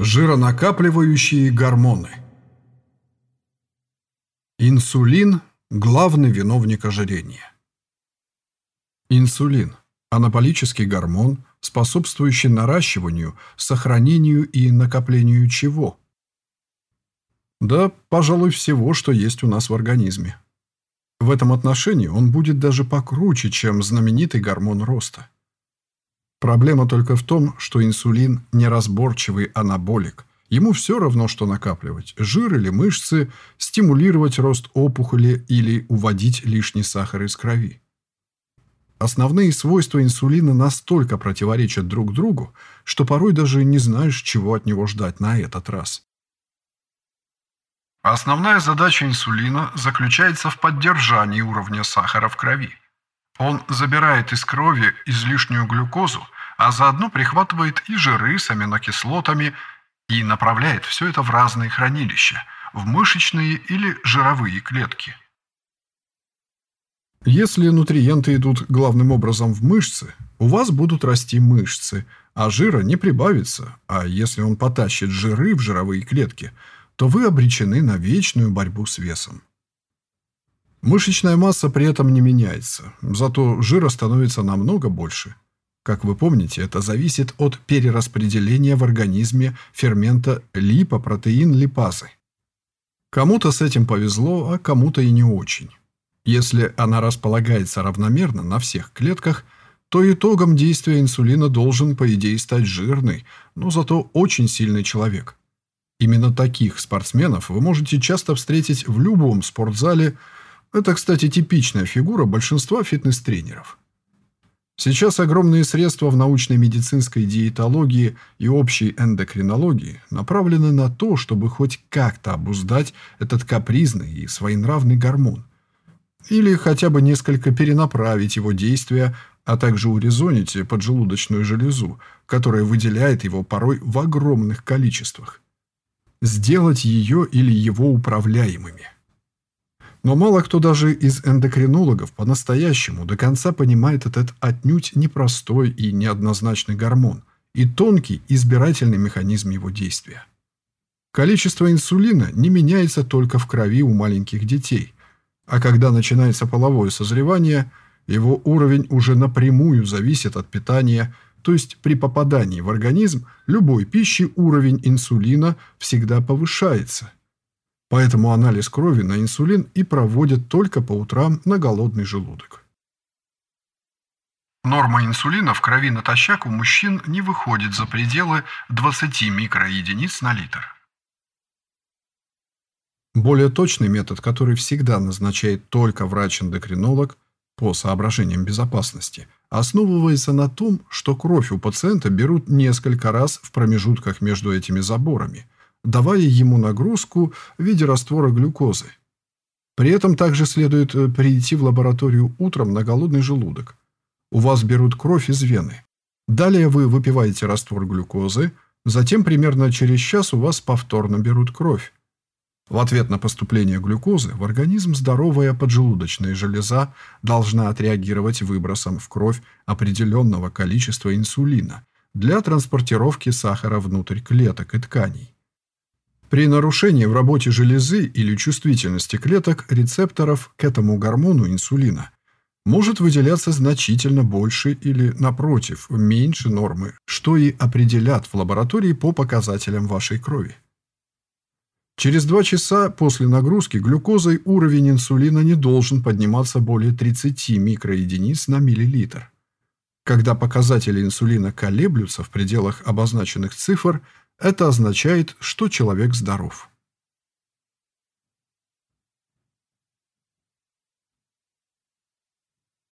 Жиронакапливающие гормоны Инсулин – главный виновник ожирения. Инсулин – анаболический гормон, способствующий наращиванию, сохранению и накоплению чего? Да, пожалуй, всего, что есть у нас в организме. В этом отношении он будет даже покруче, чем знаменитый гормон роста. Проблема только в том, что инсулин – неразборчивый анаболик. Ему все равно, что накапливать – жир или мышцы, стимулировать рост опухоли или уводить лишний сахар из крови. Основные свойства инсулина настолько противоречат друг другу, что порой даже не знаешь, чего от него ждать на этот раз. Основная задача инсулина заключается в поддержании уровня сахара в крови. Он забирает из крови излишнюю глюкозу а заодно прихватывает и жиры с аминокислотами и направляет все это в разные хранилища, в мышечные или жировые клетки. Если нутриенты идут главным образом в мышцы, у вас будут расти мышцы, а жира не прибавится, а если он потащит жиры в жировые клетки, то вы обречены на вечную борьбу с весом. Мышечная масса при этом не меняется, зато жира становится намного больше – как вы помните, это зависит от перераспределения в организме фермента липопротеин-липазы. Кому-то с этим повезло, а кому-то и не очень. Если она располагается равномерно на всех клетках, то итогом действия инсулина должен, по идее, стать жирный, но зато очень сильный человек. Именно таких спортсменов вы можете часто встретить в любом спортзале. Это, кстати, типичная фигура большинства фитнес-тренеров. Сейчас огромные средства в научной медицинской диетологии и общей эндокринологии направлены на то, чтобы хоть как-то обуздать этот капризный и своенравный гормон. Или хотя бы несколько перенаправить его действия, а также урезонить поджелудочную железу, которая выделяет его порой в огромных количествах. Сделать ее или его управляемыми. Но мало кто даже из эндокринологов по-настоящему до конца понимает этот отнюдь непростой и неоднозначный гормон и тонкий избирательный механизм его действия. Количество инсулина не меняется только в крови у маленьких детей, а когда начинается половое созревание, его уровень уже напрямую зависит от питания, то есть при попадании в организм любой пищи уровень инсулина всегда повышается – Поэтому анализ крови на инсулин и проводят только по утрам на голодный желудок. Норма инсулина в крови натощак у мужчин не выходит за пределы 20 микроединиц на литр. Более точный метод, который всегда назначает только врач-эндокринолог по соображениям безопасности, основывается на том, что кровь у пациента берут несколько раз в промежутках между этими заборами – давая ему нагрузку в виде раствора глюкозы. При этом также следует э, прийти в лабораторию утром на голодный желудок. У вас берут кровь из вены. Далее вы выпиваете раствор глюкозы, затем примерно через час у вас повторно берут кровь. В ответ на поступление глюкозы в организм здоровая поджелудочная железа должна отреагировать выбросом в кровь определенного количества инсулина для транспортировки сахара внутрь клеток и тканей. При нарушении в работе железы или чувствительности клеток рецепторов к этому гормону инсулина может выделяться значительно больше или, напротив, меньше нормы, что и определят в лаборатории по показателям вашей крови. Через 2 часа после нагрузки глюкозой уровень инсулина не должен подниматься более 30 микроединиц на миллилитр. Когда показатели инсулина колеблются в пределах обозначенных цифр – это означает, что человек здоров.